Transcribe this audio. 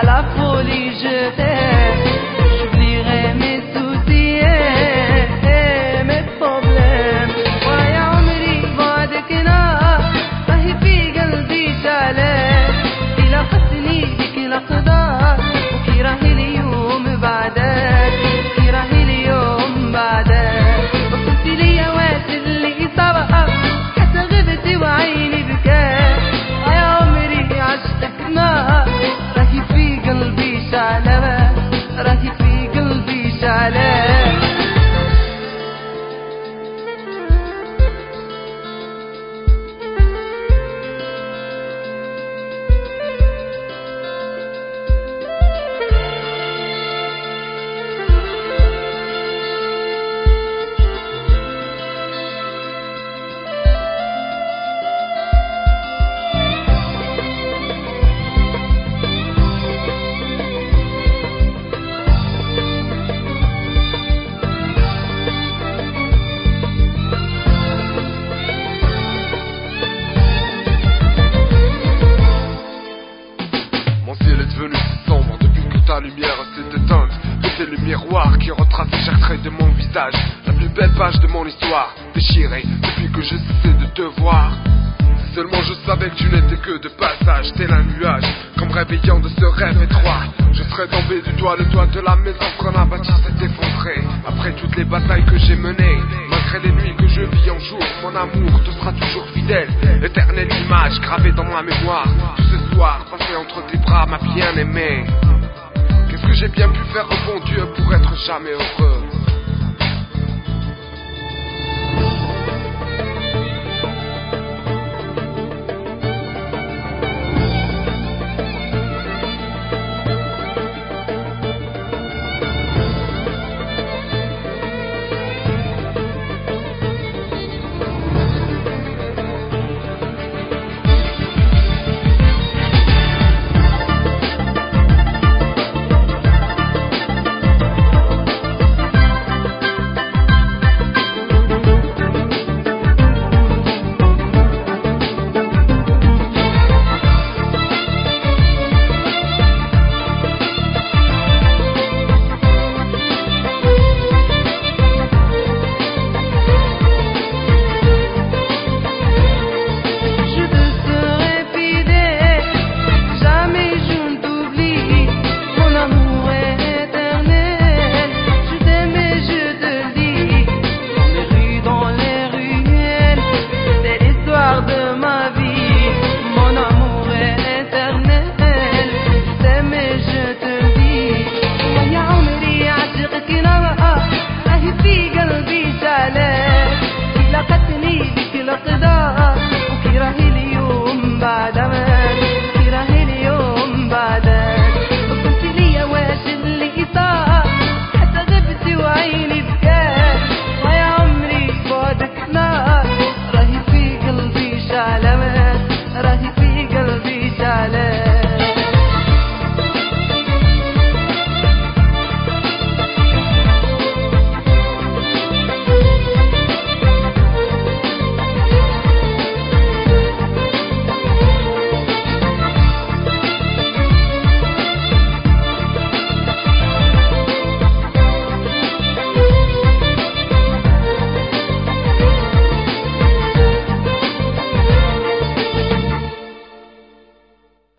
I love miroir qui retrace chaque trait de mon visage. La plus belle page de mon histoire, déchirée depuis que je cessais de te voir. Seulement je savais que tu n'étais que de passage, tel un nuage, comme réveillant de ce rêve étroit. Je serais tombé du doigt, le doigt de la maison quand la bâtisse s'est effondrée. Après toutes les batailles que j'ai menées, malgré les nuits que je vis en jour, mon amour te sera toujours fidèle. Éternelle image gravée dans ma mémoire, tout ce soir passé entre tes bras, ma bien-aimée. J'ai bien pu faire au bon Dieu pour être jamais heureux?